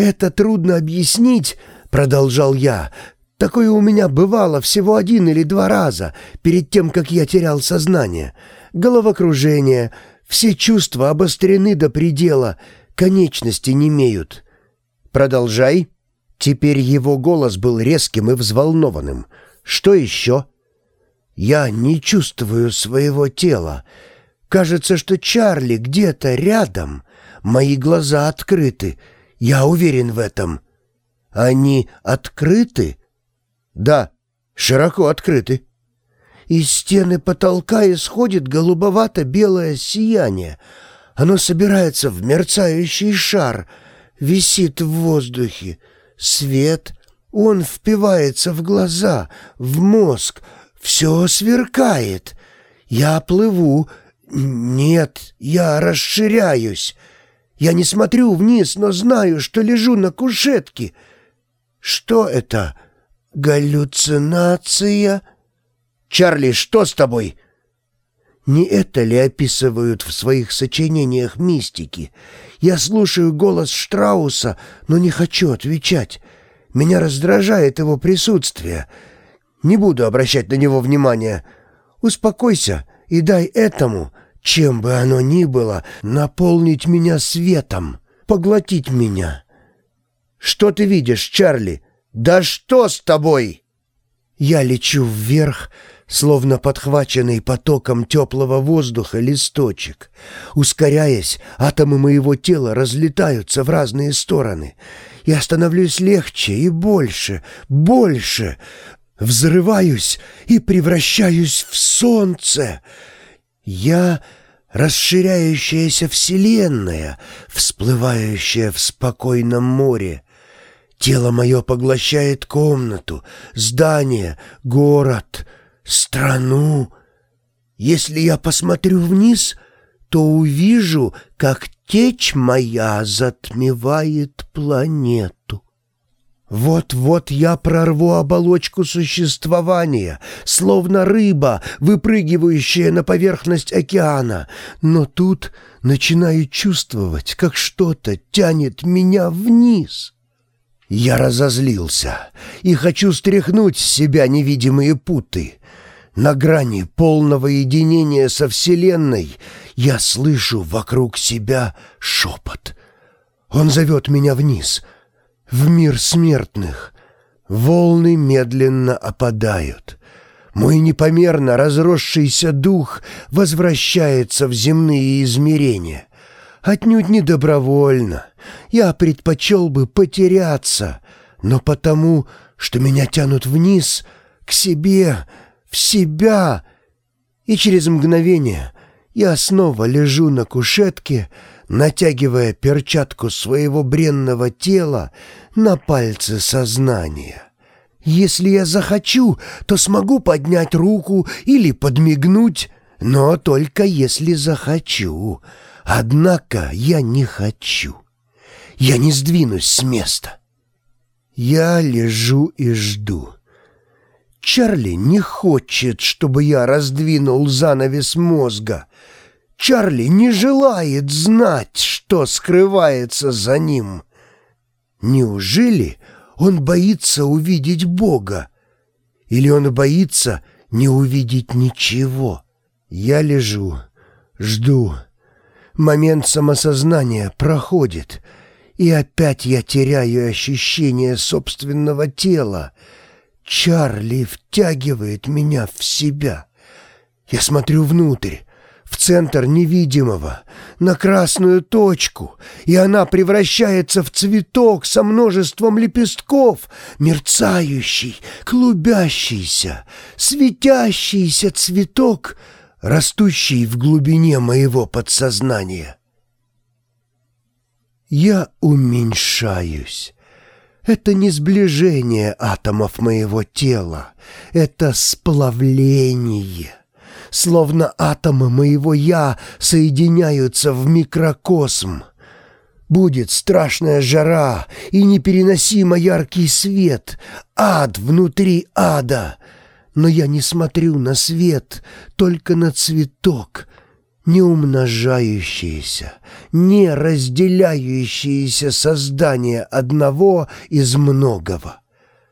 «Это трудно объяснить», — продолжал я. «Такое у меня бывало всего один или два раза, перед тем, как я терял сознание. Головокружение, все чувства обострены до предела, конечности не имеют». «Продолжай». Теперь его голос был резким и взволнованным. «Что еще?» «Я не чувствую своего тела. Кажется, что Чарли где-то рядом. Мои глаза открыты. Я уверен в этом». «Они открыты?» «Да, широко открыты». Из стены потолка исходит голубовато-белое сияние. Оно собирается в мерцающий шар, висит в воздухе. Свет, он впивается в глаза, в мозг, все сверкает. Я плыву. Нет, я расширяюсь. Я не смотрю вниз, но знаю, что лежу на кушетке. Что это? Галлюцинация? Чарли, что с тобой? Не это ли описывают в своих сочинениях мистики? Я слушаю голос Штрауса, но не хочу отвечать. Меня раздражает его присутствие. Не буду обращать на него внимания. Успокойся и дай этому, чем бы оно ни было, наполнить меня светом, поглотить меня. Что ты видишь, Чарли? Да что с тобой? Я лечу вверх, словно подхваченный потоком теплого воздуха листочек. Ускоряясь, атомы моего тела разлетаются в разные стороны. Я становлюсь легче и больше, больше. Взрываюсь и превращаюсь в солнце. Я — расширяющаяся вселенная, всплывающая в спокойном море. Тело мое поглощает комнату, здание, город, страну. Если я посмотрю вниз, то увижу, как течь моя затмевает планету. Вот-вот я прорву оболочку существования, словно рыба, выпрыгивающая на поверхность океана, но тут начинаю чувствовать, как что-то тянет меня вниз. Я разозлился и хочу стряхнуть с себя невидимые путы. На грани полного единения со Вселенной я слышу вокруг себя шепот. Он зовет меня вниз — в мир смертных. Волны медленно опадают. Мой непомерно разросшийся дух возвращается в земные измерения. Отнюдь не добровольно. Я предпочел бы потеряться, но потому, что меня тянут вниз, к себе, в себя, и через мгновение я снова лежу на кушетке, натягивая перчатку своего бренного тела на пальцы сознания. Если я захочу, то смогу поднять руку или подмигнуть, но только если захочу. Однако я не хочу. Я не сдвинусь с места. Я лежу и жду. Чарли не хочет, чтобы я раздвинул занавес мозга — Чарли не желает знать, что скрывается за ним. Неужели он боится увидеть Бога? Или он боится не увидеть ничего? Я лежу, жду. Момент самосознания проходит, и опять я теряю ощущение собственного тела. Чарли втягивает меня в себя. Я смотрю внутрь, в центр невидимого, на красную точку, и она превращается в цветок со множеством лепестков, мерцающий, клубящийся, светящийся цветок, растущий в глубине моего подсознания. Я уменьшаюсь. Это не сближение атомов моего тела, это сплавление словно атомы моего «я» соединяются в микрокосм. Будет страшная жара и непереносимо яркий свет, ад внутри ада. Но я не смотрю на свет, только на цветок. Не умножающиеся, не разделяющиеся создание одного из многого.